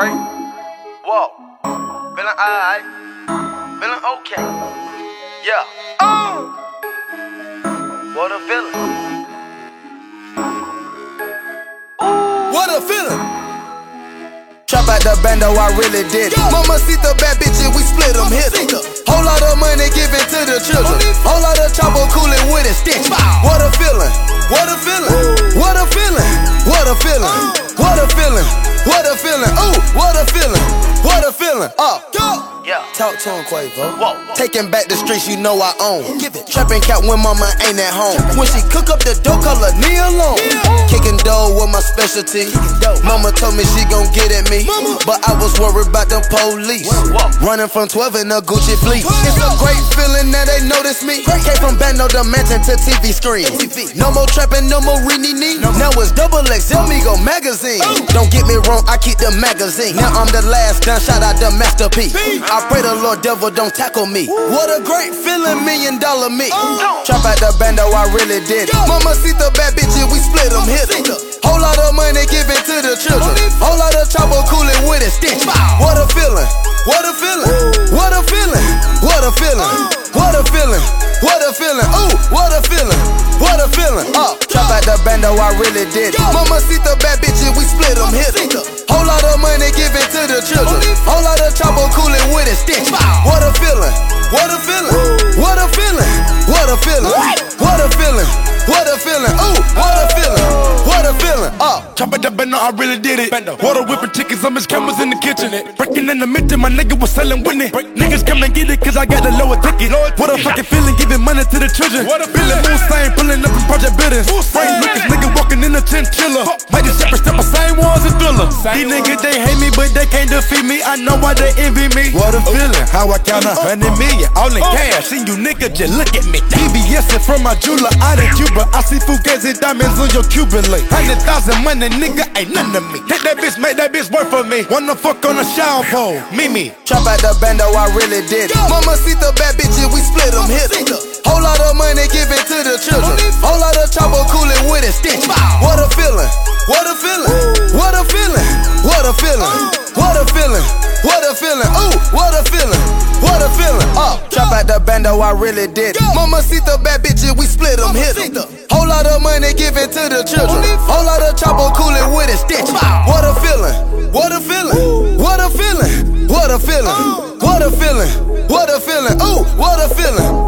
great. Whoa. Feeling alright. Feeling okay. Yeah. Oh. What a feeling. What a feeling. Trap out the bando, I really did. Mama see the bad bitches, what a feeling. What a feeling. Uh. Up. Yeah. Talk to him, Quavo. Whoa. Taking back the streets you know I own. Give it. Trapping cat when mama ain't at home. When she cook up the dough, call her knee alone. Kicking dough was my specialty. Mama told me she gon' get at me. But I was worried about the police. Running from 12 in a Gucci fleece. It's a great feeling that they notice me. Came from Bando the mansion to TV screen. No more trapping, no more reenie knee. Now it's double XL Migo magazine. Don't get me wrong, I keep the magazine. Now I'm the last done, shout out the masterpiece. I pray the Lord devil don't tackle me. What a great feeling, million dollar me. Trap out the bando, I really did. Mama see the bad bitches, we split them, hit them. Whole lot of money given to the children. Whole lot of chopper cooling with a stick. What a feeling. What a feeling. What a feeling. What a feeling. What a feeling. What a feeling. Ooh, what a feeling. What a feeling. Up. Trap out the bando, I really did. Mama see the bad bitches, we split them, hit them. Chop it up, I really did it. Water whipping chickens, I'm his cameras in the kitchen. Breaking in the minton, my nigga was selling winning. Niggas come and get it, cause I got the lower ticket. What a fucking feeling, giving money to the children. Billy Moonstein, pulling up in Project Buildings. Frank Lucas, nigga walking in a chinchilla. These niggas, they hate me, but they can't defeat me. I know why they envy me. What a feeling, how I count a hundred million, all in oh. cash. And you nigga just look at me. VVS from my jeweler out in Cuba. I see Fugazi diamonds on your Cuban link. Hundred thousand money, nigga, ain't none to me. Take that bitch, make that bitch work for me. Wanna fuck on a shower pole, Mimi. Trap out the bando, I really did. it. Mama see the bad bitches, we split them, hit them. Whole lot of money given to the children. Whole lot of chopper cooling with a stick. Feeling. What a feeling. What a feeling. Ooh, what a feeling. What a feeling. Uh, Up. Trap out the bando, I really did. Mama see the bad bitches, we split them, hit them. Whole lot of money given to the children. Whole lot of chopper cooling with a stick. What a feeling. What a feeling. What a feeling. What a feeling. What a feeling. Ooh! What a feeling.